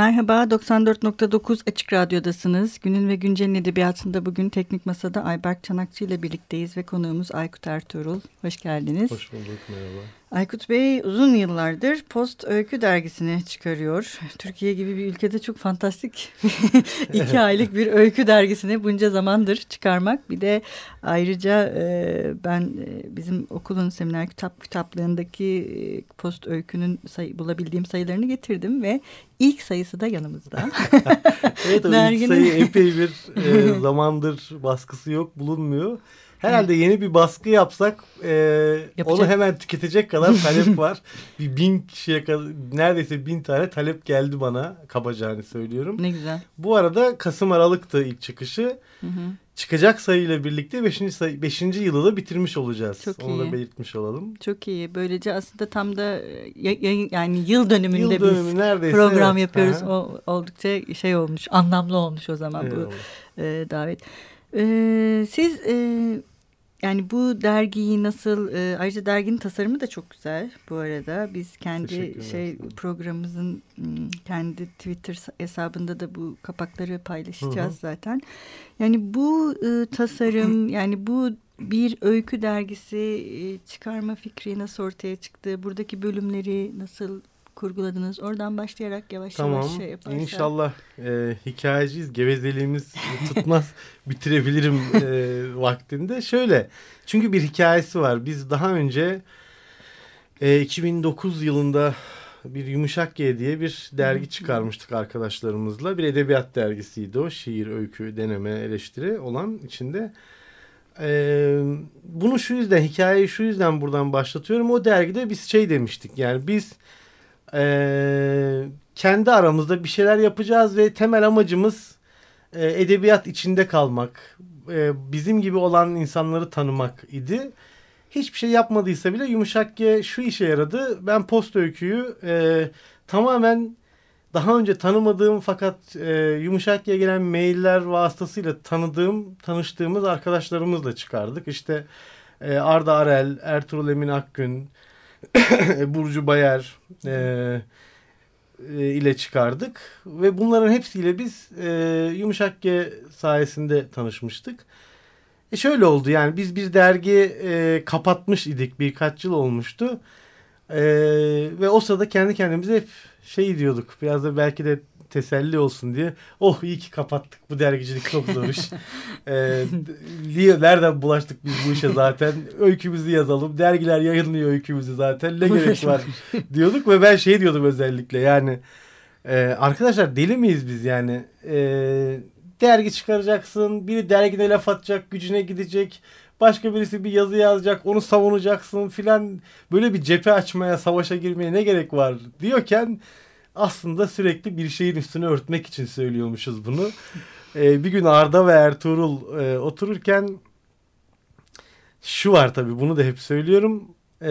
Merhaba, 94.9 Açık Radyo'dasınız. Günün ve Güncel'in edebiyatında bugün Teknik Masa'da Ayberk Çanakçı ile birlikteyiz ve konuğumuz Aykut Ertuğrul. Hoş geldiniz. Hoş bulduk, merhaba. Aykut Bey uzun yıllardır Post Öykü dergisini çıkarıyor. Türkiye gibi bir ülkede çok fantastik iki aylık bir öykü dergisini bunca zamandır çıkarmak. Bir de ayrıca e, ben e, bizim okulun seminer kitap kitaplığındaki e, Post Öykü'nün sayı, bulabildiğim sayılarını getirdim ve ilk sayısı da yanımızda. evet o ilk sayı epey bir e, zamandır baskısı yok bulunmuyor. Herhalde yeni bir baskı yapsak e, onu hemen tüketecek kadar talep var. bir bin kişiye kadar neredeyse bin tane talep geldi bana kabaca hani söylüyorum. Ne güzel. Bu arada Kasım Aralık'tı ilk çıkışı. Hı hı. Çıkacak sayıyla birlikte 5. sayı 5. yılı da bitirmiş olacağız. Çok Onu iyi. da belirtmiş olalım. Çok iyi. Böylece aslında tam da yani yıl dönümünde yıl dönümü biz neredeyse, program evet. yapıyoruz. O oldukça şey olmuş, anlamlı olmuş o zaman evet, bu e, davet. Ee, siz e, yani bu dergiyi nasıl e, ayrıca derginin tasarımı da çok güzel bu arada. Biz kendi şey programımızın kendi Twitter hesabında da bu kapakları paylaşacağız hı hı. zaten. Yani bu e, tasarım yani bu bir öykü dergisi çıkarma fikri nasıl ortaya çıktı? Buradaki bölümleri nasıl kurguladınız? Oradan başlayarak yavaş tamam. yavaş şey yaparsak. İnşallah e, hikayeciyiz. Gevezeliğimiz tutmaz. bitirebilirim e, vaktinde. Şöyle. Çünkü bir hikayesi var. Biz daha önce e, 2009 yılında bir Yumuşak G diye bir dergi çıkarmıştık arkadaşlarımızla. Bir edebiyat dergisiydi o. Şiir, öykü, deneme, eleştiri olan içinde. Ee, bunu şu yüzden, hikayeyi şu yüzden buradan başlatıyorum. O dergide biz şey demiştik. Yani biz e, kendi aramızda bir şeyler yapacağız ve temel amacımız e, edebiyat içinde kalmak. E, bizim gibi olan insanları tanımak idi. Hiçbir şey yapmadıysa bile Yumuşak G şu işe yaradı. Ben post öyküyü e, tamamen daha önce tanımadığım fakat e, Yumuşak G'ye gelen mailler vasıtasıyla tanıdığım, tanıştığımız arkadaşlarımızla çıkardık. İşte e, Arda Arel, Ertuğrul Emin Akgün, Burcu Bayer e, e, ile çıkardık. Ve bunların hepsiyle biz e, Yumuşak G sayesinde tanışmıştık. E şöyle oldu yani biz bir dergi e, kapatmış idik birkaç yıl olmuştu. E, ve o sırada kendi kendimize hep şey diyorduk biraz da belki de teselli olsun diye. Oh iyi ki kapattık bu dergicilik çok zor iş. ee, nereden bulaştık biz bu işe zaten? Öykümüzü yazalım. Dergiler yayınlıyor öykümüzü zaten. Ne gerek var diyorduk ve ben şey diyordum özellikle yani e, arkadaşlar deli miyiz biz yani? E, dergi çıkaracaksın. Biri dergine laf atacak. Gücüne gidecek. Başka birisi bir yazı yazacak. Onu savunacaksın filan. Böyle bir cephe açmaya, savaşa girmeye ne gerek var diyorken aslında sürekli bir şeyin üstünü örtmek için söylüyormuşuz bunu. Ee, bir gün Arda ve Ertuğrul e, otururken şu var tabii bunu da hep söylüyorum. E,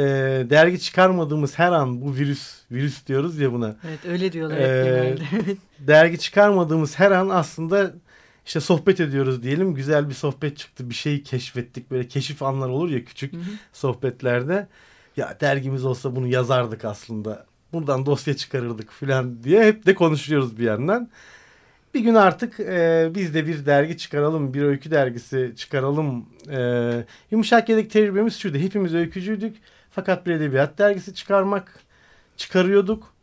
dergi çıkarmadığımız her an bu virüs virüs diyoruz ya buna. Evet öyle diyorlar e, dergi çıkarmadığımız her an aslında işte sohbet ediyoruz diyelim. Güzel bir sohbet çıktı. Bir şeyi keşfettik. Böyle keşif anlar olur ya küçük hı hı. sohbetlerde. Ya dergimiz olsa bunu yazardık aslında buradan dosya çıkarırdık falan diye hep de konuşuyoruz bir yandan. Bir gün artık e, biz de bir dergi çıkaralım, bir öykü dergisi çıkaralım. E, yumuşak yedek tecrübemiz şuydu. Hepimiz öykücüydük. Fakat bir edebiyat dergisi çıkarmak, çıkarıyorduk.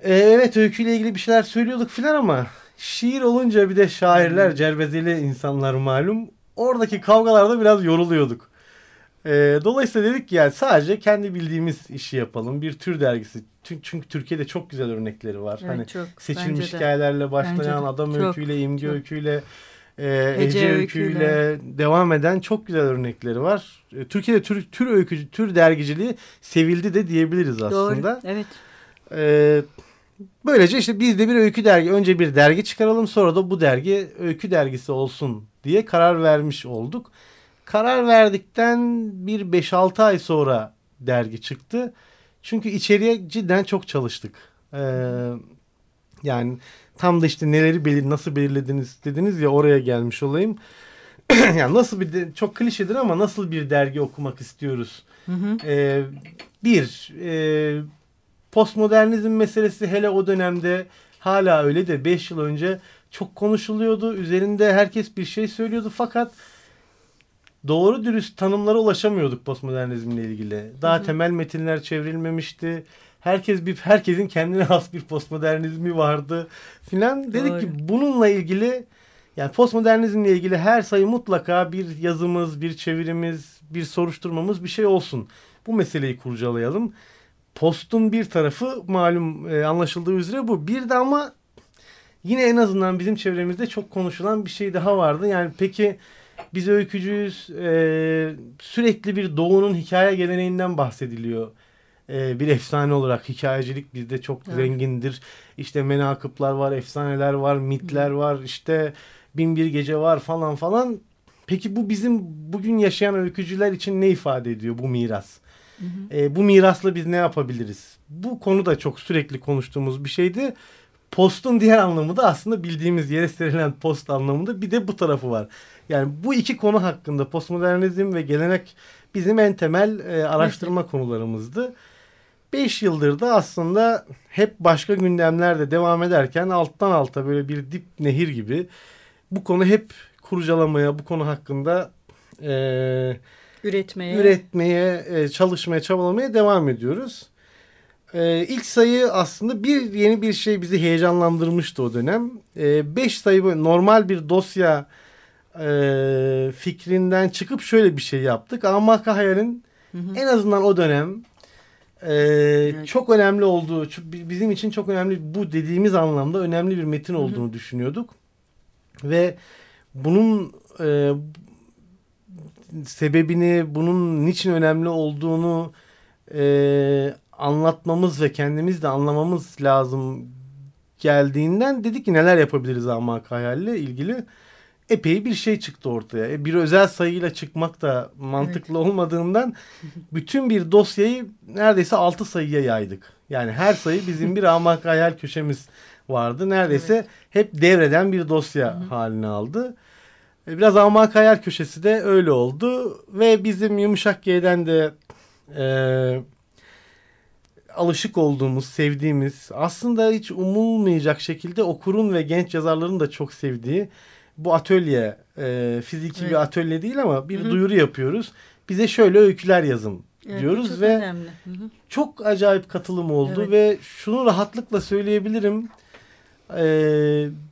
E, evet öyküyle ilgili bir şeyler söylüyorduk filan ama şiir olunca bir de şairler, hmm. cervezeli insanlar malum. Oradaki kavgalarda biraz yoruluyorduk. E, dolayısıyla dedik ki yani sadece kendi bildiğimiz işi yapalım. Bir tür dergisi. Çünkü Türkiye'de çok güzel örnekleri var. Evet, hani çok, seçilmiş hikayelerle başlayan adam çok, öyküyle, imge çok. öyküyle, e, Ece, Ece öyküyle, öyküyle devam eden çok güzel örnekleri var. E, Türkiye'de tür, tür öykücü, tür dergiciliği sevildi de diyebiliriz aslında. Doğru, evet. E, böylece işte biz de bir öykü dergi, önce bir dergi çıkaralım sonra da bu dergi öykü dergisi olsun diye karar vermiş olduk. Karar verdikten bir 5-6 ay sonra dergi çıktı. Çünkü içeriye cidden çok çalıştık. Ee, yani tam da işte neleri belir nasıl belirlediniz dediniz ya oraya gelmiş olayım. yani nasıl bir de, çok klişedir ama nasıl bir dergi okumak istiyoruz? Hı hı. Ee, bir e, postmodernizm meselesi hele o dönemde hala öyle de 5 yıl önce çok konuşuluyordu. Üzerinde herkes bir şey söylüyordu fakat doğru dürüst tanımlara ulaşamıyorduk postmodernizmle ilgili. Daha hı hı. temel metinler çevrilmemişti. Herkes bir herkesin kendine has bir postmodernizmi vardı filan. Dedik Doğru. ki bununla ilgili yani postmodernizmle ilgili her sayı mutlaka bir yazımız, bir çevirimiz, bir soruşturmamız bir şey olsun. Bu meseleyi kurcalayalım. Postun bir tarafı malum e, anlaşıldığı üzere bu. Bir de ama yine en azından bizim çevremizde çok konuşulan bir şey daha vardı. Yani peki biz öykücüyüz. E, sürekli bir doğunun hikaye geleneğinden bahsediliyor. E, bir efsane olarak hikayecilik bizde çok evet. zengindir. İşte menakıplar var, efsaneler var, mitler var. İşte bin bir gece var falan falan. Peki bu bizim bugün yaşayan öykücüler için ne ifade ediyor bu miras? Hı hı. E, bu mirasla biz ne yapabiliriz? Bu konu da çok sürekli konuştuğumuz bir şeydi. Postun diğer anlamı da aslında bildiğimiz yere serilen post anlamında bir de bu tarafı var. Yani bu iki konu hakkında postmodernizm ve gelenek bizim en temel e, araştırma evet. konularımızdı. Beş yıldır da aslında hep başka gündemlerde devam ederken alttan alta böyle bir dip nehir gibi bu konu hep kurcalamaya, bu konu hakkında e, üretmeye, üretmeye, e, çalışmaya, çabalamaya devam ediyoruz. E, ilk sayı aslında bir yeni bir şey bizi heyecanlandırmıştı o dönem. E, beş sayı normal bir dosya e, fikrinden çıkıp şöyle bir şey yaptık. Amaka Hayal'in en azından o dönem e, evet. çok önemli olduğu, bizim için çok önemli bu dediğimiz anlamda önemli bir metin olduğunu hı hı. düşünüyorduk. Ve bunun e, sebebini, bunun niçin önemli olduğunu e, anlatmamız ve kendimiz de anlamamız lazım geldiğinden dedik ki neler yapabiliriz Amak Hayal'le ilgili epey bir şey çıktı ortaya. E, bir özel sayıyla çıkmak da mantıklı evet. olmadığından bütün bir dosyayı neredeyse altı sayıya yaydık. Yani her sayı bizim bir Amak Hayal köşemiz vardı. Neredeyse evet. hep devreden bir dosya Hı-hı. halini aldı. E, biraz Amak Hayal köşesi de öyle oldu. Ve bizim Yumuşak G'den de e, alışık olduğumuz, sevdiğimiz, aslında hiç umulmayacak şekilde okurun ve genç yazarların da çok sevdiği bu atölye, e, fiziki evet. bir atölye değil ama bir Hı-hı. duyuru yapıyoruz. Bize şöyle öyküler yazın evet, diyoruz ve önemli. çok acayip katılım oldu evet. ve şunu rahatlıkla söyleyebilirim e,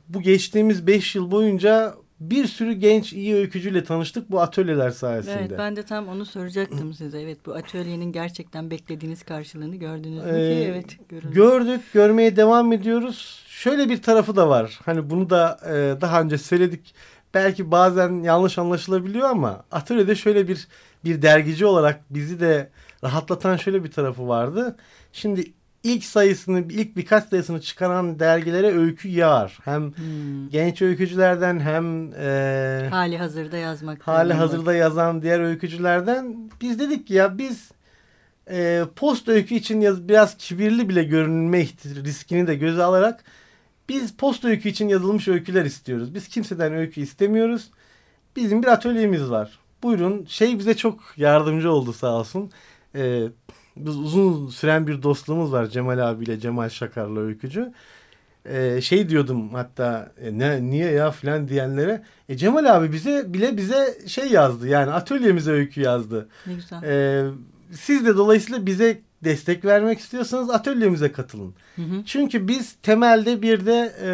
bu geçtiğimiz beş yıl boyunca bir sürü genç iyi öykücüyle tanıştık bu atölyeler sayesinde. Evet ben de tam onu soracaktım size. Evet bu atölyenin gerçekten beklediğiniz karşılığını gördünüz mü ee, ki? Evet görüldü. Gördük görmeye devam ediyoruz. Şöyle bir tarafı da var. Hani bunu da e, daha önce söyledik. Belki bazen yanlış anlaşılabiliyor ama atölyede şöyle bir bir dergici olarak bizi de rahatlatan şöyle bir tarafı vardı. Şimdi ilk sayısını, ilk birkaç sayısını çıkaran dergilere öykü yağar. Hem hmm. genç öykücülerden hem e, hali hazırda yazmak. Hali hazırda yazan diğer öykücülerden biz dedik ki ya biz e, post öykü için yaz, biraz kibirli bile görünme riskini de göze alarak biz post öykü için yazılmış öyküler istiyoruz. Biz kimseden öykü istemiyoruz. Bizim bir atölyemiz var. Buyurun şey bize çok yardımcı oldu sağ olsun. E, biz uzun süren bir dostluğumuz var Cemal abiyle Cemal Şakar'la öykücü. Ee, şey diyordum hatta e, ne niye ya filan diyenlere e, Cemal abi bize bile bize şey yazdı yani atölyemize öykü yazdı. Ne güzel. Ee, siz de dolayısıyla bize destek vermek istiyorsanız atölyemize katılın. Hı hı. Çünkü biz temelde bir de e,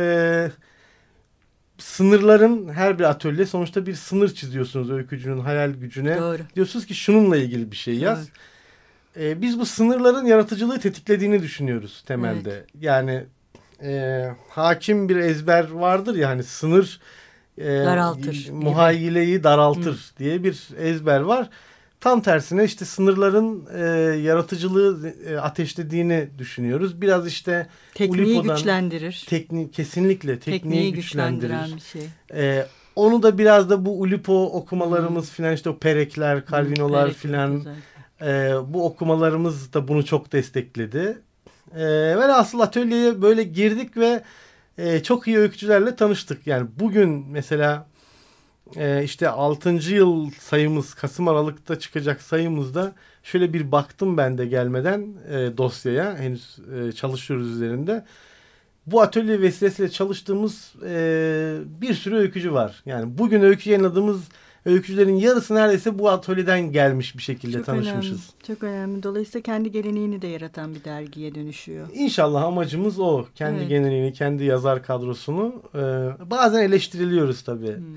sınırların her bir atölye sonuçta bir sınır çiziyorsunuz öykücünün hayal gücüne. Doğru. Diyorsunuz ki şununla ilgili bir şey yaz. Doğru e, biz bu sınırların yaratıcılığı tetiklediğini düşünüyoruz temelde. Evet. Yani e, hakim bir ezber vardır ya hani sınır e, daraltır. Muhayyileyi daraltır Hı. diye bir ezber var. Tam tersine işte sınırların e, yaratıcılığı e, ateşlediğini düşünüyoruz. Biraz işte tekniği güçlendirir. Teknik kesinlikle tekniği, tekniği güçlendirir. bir şey. E, onu da biraz da bu Ulipo okumalarımız hmm. filan işte o Perekler, Calvinolar hmm, filan e, bu okumalarımız da bunu çok destekledi. E, ve asıl atölyeye böyle girdik ve e, çok iyi öykücülerle tanıştık. Yani bugün mesela e, işte 6. yıl sayımız Kasım Aralık'ta çıkacak sayımızda şöyle bir baktım ben de gelmeden e, dosyaya henüz e, çalışıyoruz üzerinde. bu atölye vesilesiyle çalıştığımız e, bir sürü öykücü var. Yani bugün öykü yayınladığımız öykücülerin yarısı neredeyse bu atölyeden gelmiş bir şekilde çok tanışmışız. Önemli, çok önemli. Dolayısıyla kendi geleneğini de yaratan bir dergiye dönüşüyor. İnşallah amacımız o. Kendi evet. geleneğini, kendi yazar kadrosunu. E, bazen eleştiriliyoruz tabii. Hmm.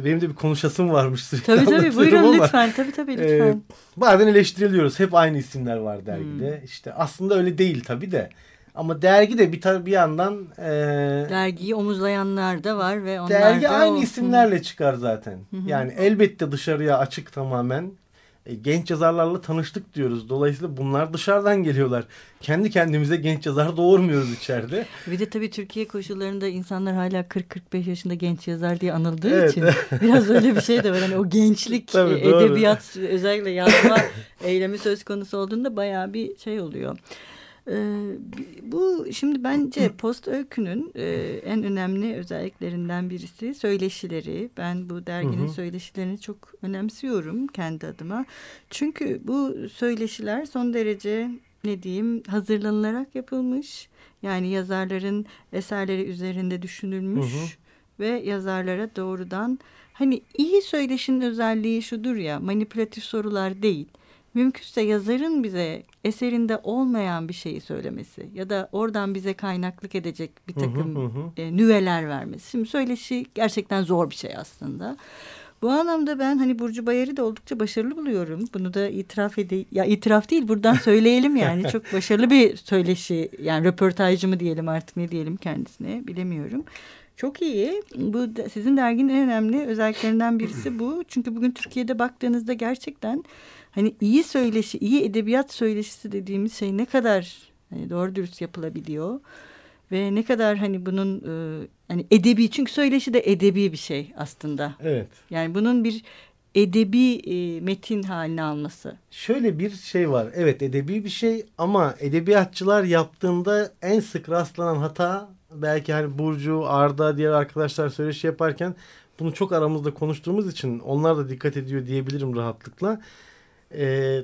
E, benim de bir konuşasım varmış sürekli Tabii tabii buyurun ama, lütfen. Tabii tabii lütfen. E, bazen eleştiriliyoruz. Hep aynı isimler var dergide. Hmm. İşte aslında öyle değil tabii de. Ama dergi de bir, bir yandan... E, Dergiyi omuzlayanlar da var ve onlar Dergi da aynı o... isimlerle çıkar zaten. Hı hı. Yani elbette dışarıya açık tamamen. E, genç yazarlarla tanıştık diyoruz. Dolayısıyla bunlar dışarıdan geliyorlar. Kendi kendimize genç yazar doğurmuyoruz içeride. Bir de tabii Türkiye koşullarında insanlar hala 40-45 yaşında genç yazar diye anıldığı evet. için biraz öyle bir şey de var. Hani o gençlik tabii, edebiyat özellikle yazma eylemi söz konusu olduğunda bayağı bir şey oluyor. Ee, bu şimdi bence post öykünün e, en önemli özelliklerinden birisi söyleşileri. Ben bu derginin hı hı. söyleşilerini çok önemsiyorum kendi adıma. Çünkü bu söyleşiler son derece ne diyeyim hazırlanılarak yapılmış. Yani yazarların eserleri üzerinde düşünülmüş hı hı. ve yazarlara doğrudan hani iyi söyleşinin özelliği şudur ya manipülatif sorular değil mümkünse yazarın bize eserinde olmayan bir şeyi söylemesi ya da oradan bize kaynaklık edecek bir takım hı hı hı. E, nüveler vermesi. Şimdi söyleşi gerçekten zor bir şey aslında. Bu anlamda ben hani Burcu Bayar'ı da oldukça başarılı buluyorum. Bunu da itiraf edeyim. Ya itiraf değil buradan söyleyelim yani. Çok başarılı bir söyleşi yani röportajcı mı diyelim artık ne diyelim kendisine bilemiyorum. Çok iyi. Bu sizin derginin en önemli özelliklerinden birisi bu. Çünkü bugün Türkiye'de baktığınızda gerçekten hani iyi söyleşi, iyi edebiyat söyleşisi dediğimiz şey ne kadar hani doğru dürüst yapılabiliyor ve ne kadar hani bunun e, hani edebi çünkü söyleşi de edebi bir şey aslında. Evet. Yani bunun bir edebi e, metin haline alması. Şöyle bir şey var. Evet edebi bir şey ama edebiyatçılar yaptığında en sık rastlanan hata belki hani Burcu, Arda diğer arkadaşlar söyleşi yaparken bunu çok aramızda konuştuğumuz için onlar da dikkat ediyor diyebilirim rahatlıkla e,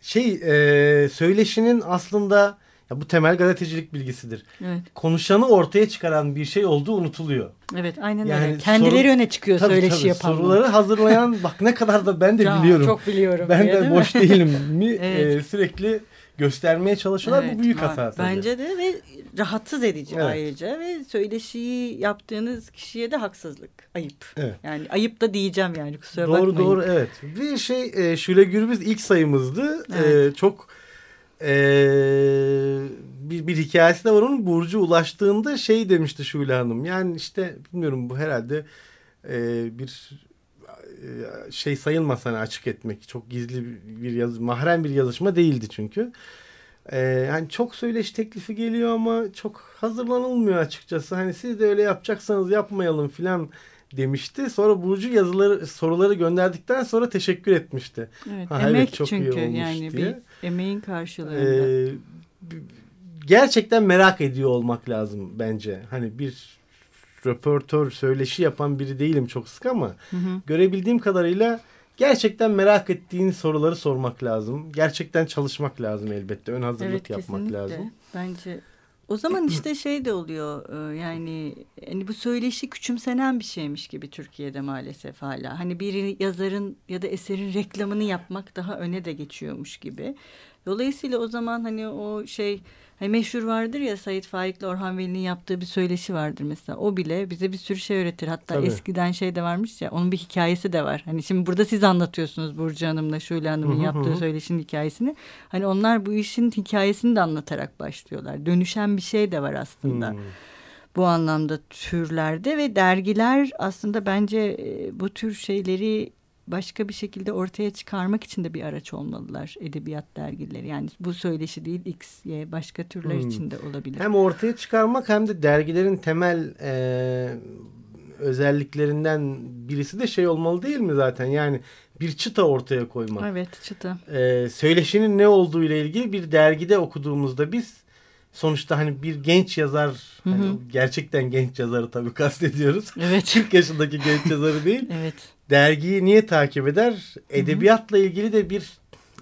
şey e, söyleşinin aslında ya bu temel gazetecilik bilgisidir. Evet. Konuşanı ortaya çıkaran bir şey olduğu unutuluyor. Evet aynen yani öyle. Kendileri soru, öne çıkıyor tabii, söyleşi tabii, yapanlar. Soruları hazırlayan bak ne kadar da ben de biliyorum. Çok biliyorum. Ben diye, de boş değilim mi evet. e, sürekli göstermeye çalışıyorlar. Evet, bu büyük hata. Tabii. Bence de ve rahatsız edici evet. ayrıca ve söyleşiyi yaptığınız kişiye de haksızlık. Ayıp. Evet. Yani ayıp da diyeceğim yani kusura doğru, bakmayın. Doğru doğru evet. Bir şey e, Şule Gürbüz ilk sayımızdı. E, evet. E, çok e, bir, bir hikayesi de var onun. Burcu ulaştığında şey demişti Şule Hanım. Yani işte bilmiyorum bu herhalde e, bir şey sayılmaz hani açık etmek. Çok gizli bir yazı, mahrem bir yazışma değildi çünkü. Ee, yani çok söyleşi teklifi geliyor ama çok hazırlanılmıyor açıkçası. Hani siz de öyle yapacaksanız yapmayalım filan demişti. Sonra Burcu yazıları soruları gönderdikten sonra teşekkür etmişti. Evet, ha, emek evet, çok çünkü iyi yani diye. bir emeğin karşılığında. Ee, gerçekten merak ediyor olmak lazım bence. Hani bir röportör söyleşi yapan biri değilim çok sık ama hı hı. görebildiğim kadarıyla gerçekten merak ettiğin soruları sormak lazım. Gerçekten çalışmak lazım elbette. Ön hazırlık evet, yapmak kesinlikle. lazım. Bence o zaman işte şey de oluyor e, yani hani bu söyleşi küçümsenen bir şeymiş gibi Türkiye'de maalesef hala. Hani bir yazarın ya da eserin reklamını yapmak daha öne de geçiyormuş gibi. Dolayısıyla o zaman hani o şey Hani meşhur vardır ya Sait Faik'le Orhan Veli'nin yaptığı bir söyleşi vardır mesela. O bile bize bir sürü şey öğretir. Hatta Tabii. eskiden şey de varmış ya onun bir hikayesi de var. Hani şimdi burada siz anlatıyorsunuz Burcu Hanım'la Şule Hanım'ın yaptığı söyleşinin hikayesini. Hani onlar bu işin hikayesini de anlatarak başlıyorlar. Dönüşen bir şey de var aslında. Hmm bu anlamda türlerde ve dergiler aslında bence e, bu tür şeyleri başka bir şekilde ortaya çıkarmak için de bir araç olmalılar edebiyat dergileri. Yani bu söyleşi değil X, Y başka türler hmm. için de olabilir. Hem ortaya çıkarmak hem de dergilerin temel e, özelliklerinden birisi de şey olmalı değil mi zaten? Yani bir çıta ortaya koymak. Evet çıta. E, söyleşinin ne olduğu ile ilgili bir dergide okuduğumuzda biz sonuçta hani bir genç yazar hı hı. Hani gerçekten genç yazarı tabii kastediyoruz. Evet. 40 yaşındaki genç yazarı değil. evet dergiyi niye takip eder? Edebiyatla ilgili de bir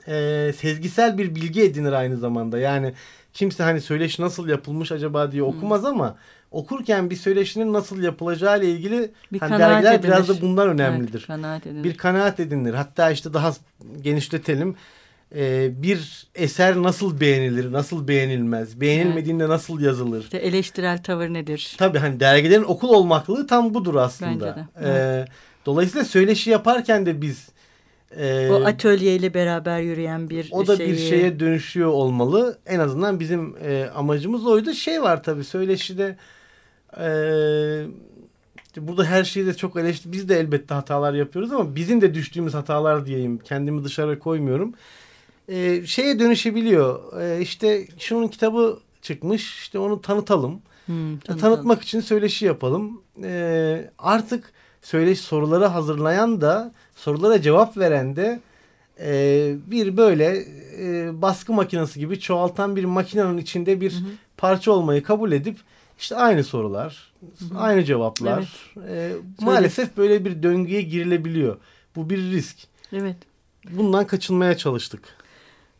e, sezgisel bir bilgi edinir aynı zamanda. Yani kimse hani söyleşi nasıl yapılmış acaba diye okumaz hmm. ama okurken bir söyleşinin nasıl yapılacağı ile ilgili bir hani dergiler edinir. biraz da bundan önemlidir. Evet, kanaat bir kanaat edinir. Hatta işte daha genişletelim. Ee, bir eser nasıl beğenilir, nasıl beğenilmez, beğenilmediğinde evet. nasıl yazılır? İşte eleştirel tavır nedir? Tabii hani dergilerin okul olmaklığı tam budur aslında. Bence de. Ee, evet. Dolayısıyla söyleşi yaparken de biz e, o atölyeyle beraber yürüyen bir O da şeyi... bir şeye dönüşüyor olmalı. En azından bizim e, amacımız oydu. Şey var tabii söyleşide e, burada her şeyi de çok eleştir. Biz de elbette hatalar yapıyoruz ama bizim de düştüğümüz hatalar diyeyim. Kendimi dışarı koymuyorum. E, şeye dönüşebiliyor. E, işte şunun kitabı çıkmış. İşte onu tanıtalım. Hmm, Tanıtmak için söyleşi yapalım. E, artık söyleşi soruları hazırlayan da sorulara cevap veren de e, bir böyle e, baskı makinesi gibi çoğaltan bir makinenin içinde bir hı hı. parça olmayı kabul edip işte aynı sorular, hı hı. aynı cevaplar. Evet. E, maalesef böyle bir döngüye girilebiliyor. Bu bir risk. Evet. Bundan kaçınmaya çalıştık.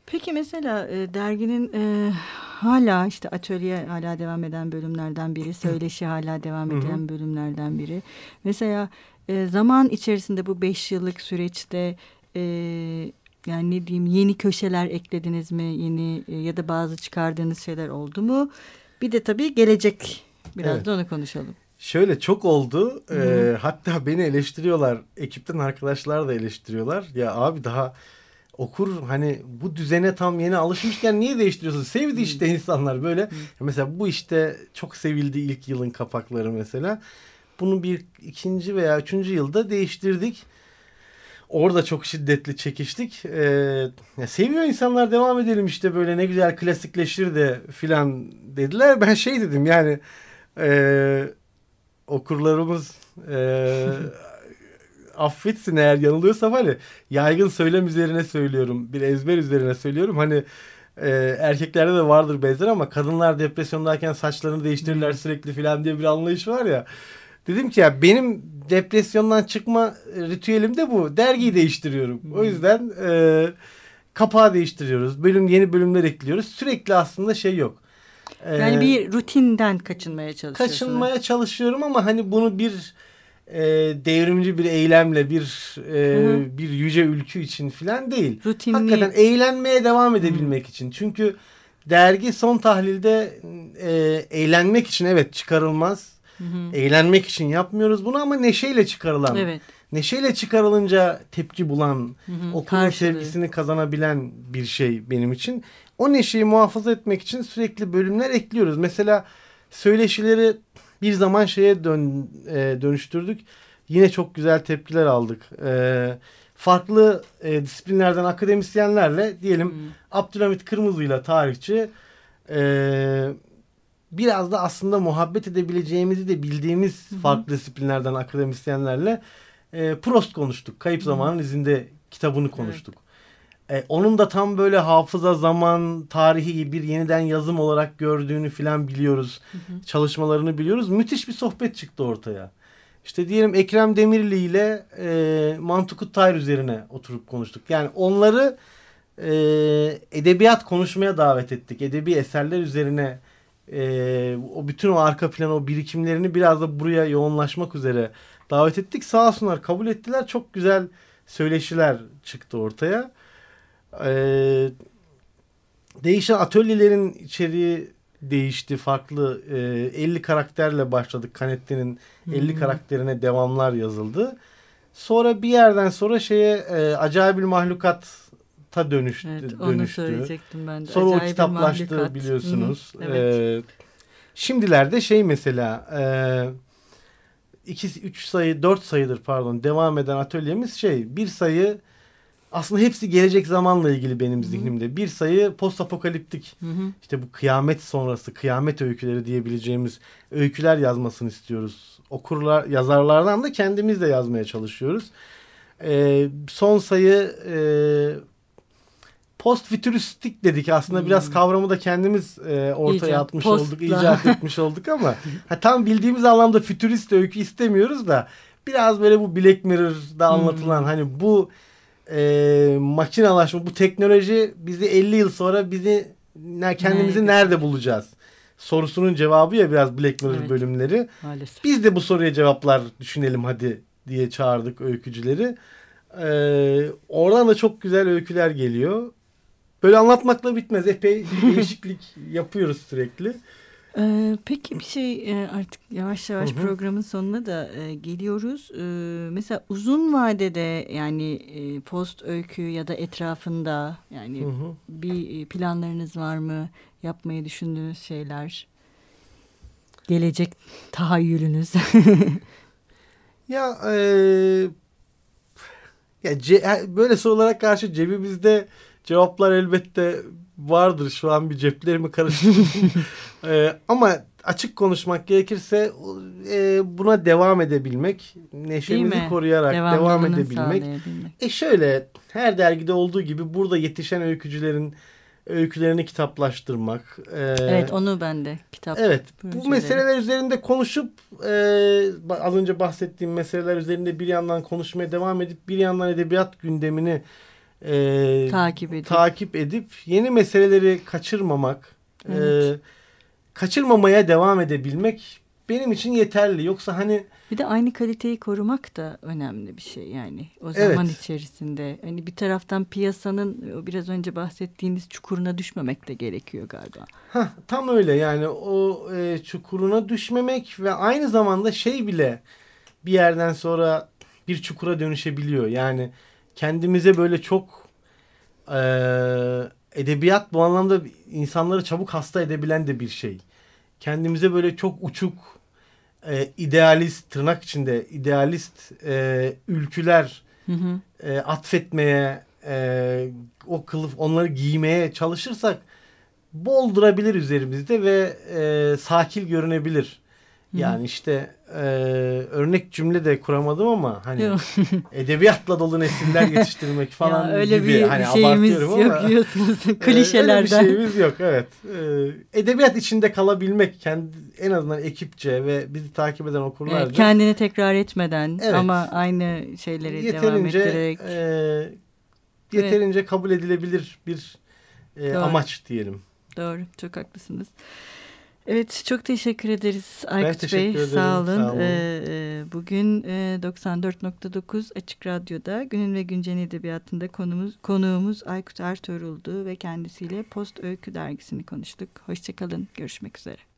Peki mesela e, derginin e, hala işte atölye hala devam eden bölümlerden biri, söyleşi hala devam eden bölümlerden biri. Mesela e, zaman içerisinde bu beş yıllık süreçte e, yani ne diyeyim yeni köşeler eklediniz mi? Yeni e, ya da bazı çıkardığınız şeyler oldu mu? Bir de tabii gelecek. Biraz evet. da onu konuşalım. Şöyle çok oldu. Ee, hatta beni eleştiriyorlar. Ekipten arkadaşlar da eleştiriyorlar. Ya abi daha okur hani bu düzene tam yeni alışmışken niye değiştiriyorsun? Sevdi işte insanlar böyle. Mesela bu işte çok sevildi ilk yılın kapakları mesela. Bunu bir ikinci veya üçüncü yılda değiştirdik. Orada çok şiddetli çekiştik. Ee, ya seviyor insanlar devam edelim işte böyle ne güzel klasikleşir de filan dediler. Ben şey dedim yani e, okurlarımız e, affetsin eğer yanılıyorsam hani yaygın söylem üzerine söylüyorum. Bir ezber üzerine söylüyorum. Hani e, erkeklerde de vardır benzer ama kadınlar depresyondayken saçlarını değiştirirler sürekli filan diye bir anlayış var ya. Dedim ki ya benim depresyondan çıkma ritüelim de bu. Dergiyi değiştiriyorum. O yüzden e, kapağı değiştiriyoruz. Bölüm yeni bölümler ekliyoruz. Sürekli aslında şey yok. Yani bir rutinden kaçınmaya çalışıyorsun. Kaçınmaya çalışıyorum ama hani bunu bir e, devrimci bir eylemle bir e, bir yüce ülkü için filan değil. Rutinli. Hakikaten eğlenmeye devam edebilmek Hı. için. Çünkü dergi son tahlilde e, eğlenmek için evet çıkarılmaz Hı hı. Eğlenmek için yapmıyoruz bunu ama neşeyle çıkarılan. Evet. Neşeyle çıkarılınca tepki bulan, hı hı, okulun karşılığı. sevgisini kazanabilen bir şey benim için. O neşeyi muhafaza etmek için sürekli bölümler ekliyoruz. Mesela söyleşileri bir zaman şeye dön, e, dönüştürdük. Yine çok güzel tepkiler aldık. E, farklı e, disiplinlerden akademisyenlerle diyelim hmm. Abdülhamit Kırmızı ile tarihçi e, biraz da aslında muhabbet edebileceğimizi de bildiğimiz Hı-hı. farklı disiplinlerden akademisyenlerle e, Prost konuştuk. Kayıp. Zamanın izinde kitabını konuştuk. Evet. E, onun da tam böyle hafıza, zaman, tarihi bir yeniden yazım olarak gördüğünü filan biliyoruz. Hı-hı. Çalışmalarını biliyoruz. Müthiş bir sohbet çıktı ortaya. İşte diyelim Ekrem Demirli ile e, Mantukut Tayr üzerine oturup konuştuk. Yani onları e, edebiyat konuşmaya davet ettik. Edebi eserler üzerine e, o bütün o arka plan o birikimlerini biraz da buraya yoğunlaşmak üzere davet ettik. Sağ olsunlar kabul ettiler. Çok güzel söyleşiler çıktı ortaya. E, değişen atölyelerin içeriği değişti. Farklı e, 50 karakterle başladık. Canetti'nin 50 hmm. karakterine devamlar yazıldı. Sonra bir yerden sonra şeye e, acayip bir mahlukat ta dönüştü. Evet, onu dönüştü. söyleyecektim ben de. Sonra Acayip o kitaplaştı biliyorsunuz. Hı, evet. Ee, şimdilerde şey mesela e, iki, üç sayı, dört sayıdır pardon devam eden atölyemiz şey bir sayı aslında hepsi gelecek zamanla ilgili benim zihnimde. Bir sayı post apokaliptik. Hı-hı. İşte bu kıyamet sonrası, kıyamet öyküleri diyebileceğimiz öyküler yazmasını istiyoruz. Okurlar, yazarlardan da kendimiz de yazmaya çalışıyoruz. Ee, son sayı e, post fütüristik dedik aslında hmm. biraz kavramı da kendimiz e, ortaya İcat, atmış postla. olduk, icat etmiş olduk ama ha, tam bildiğimiz anlamda fütürist öykü istemiyoruz da biraz böyle bu Black Mirror'da anlatılan hmm. hani bu e, makinalaşma, bu teknoloji bizi 50 yıl sonra bizi kendimizi nerede, nerede bulacağız? Sorusunun cevabı ya biraz Black Mirror evet. bölümleri. Maalesef. Biz de bu soruya cevaplar düşünelim hadi diye çağırdık öykücüleri. Ee, oradan da çok güzel öyküler geliyor. Böyle anlatmakla bitmez. Epey değişiklik yapıyoruz sürekli. Ee, peki bir şey e, artık yavaş yavaş hı hı. programın sonuna da e, geliyoruz. Ee, mesela uzun vadede yani e, post öykü ya da etrafında yani hı hı. bir planlarınız var mı? Yapmayı düşündüğünüz şeyler? Gelecek tahayyülünüz? ya e, ya ce, böyle sorulara karşı cebimizde cevaplar elbette vardır. Şu an bir ceplerimi karıştırdım. ee, ama açık konuşmak gerekirse e, buna devam edebilmek, neşemizi koruyarak devam edebilmek. E şöyle her dergide olduğu gibi burada yetişen öykücülerin öykülerini kitaplaştırmak. E, evet onu ben de kitap. Evet bu meseleler üzerinde konuşup e, az önce bahsettiğim meseleler üzerinde bir yandan konuşmaya devam edip bir yandan edebiyat gündemini e, takip edip takip edip yeni meseleleri kaçırmamak, e, evet. e, kaçırmamaya devam edebilmek benim için yeterli. Yoksa hani bir de aynı kaliteyi korumak da önemli bir şey yani o zaman evet. içerisinde. Hani bir taraftan piyasanın biraz önce bahsettiğiniz çukuruna düşmemek de gerekiyor galiba. Heh, tam öyle yani o e, çukuruna düşmemek ve aynı zamanda şey bile bir yerden sonra bir çukura dönüşebiliyor. Yani kendimize böyle çok e, edebiyat bu anlamda insanları çabuk hasta edebilen de bir şey. Kendimize böyle çok uçuk e, idealist tırnak içinde idealist e, ülküler hı hı. E, atfetmeye e, o kılıf onları giymeye çalışırsak boldurabilir üzerimizde ve e, sakil görünebilir. Yani işte e, örnek cümle de kuramadım ama hani edebiyatla dolu nesiller yetiştirmek falan ya öyle gibi. Bir, hani bir şeyimiz yok ama, diyorsunuz klişelerden. öyle bir şeyimiz yok evet. E, edebiyat içinde kalabilmek kendi en azından ekipçe ve bizi takip eden okurlarca. Evet, kendini tekrar etmeden evet, ama aynı şeyleri devam ettirerek. E, yeterince evet. kabul edilebilir bir e, amaç diyelim. Doğru çok haklısınız. Evet çok teşekkür ederiz Aykut ben Bey. Ederim. Sağ olun. Sağ olun. Ee, bugün e, 94.9 Açık Radyo'da Günün ve Güncel Edebiyatı'nda konumuz, konuğumuz Aykut Ertuğrul'du ve kendisiyle Post Öykü dergisini konuştuk. Hoşçakalın. Görüşmek üzere.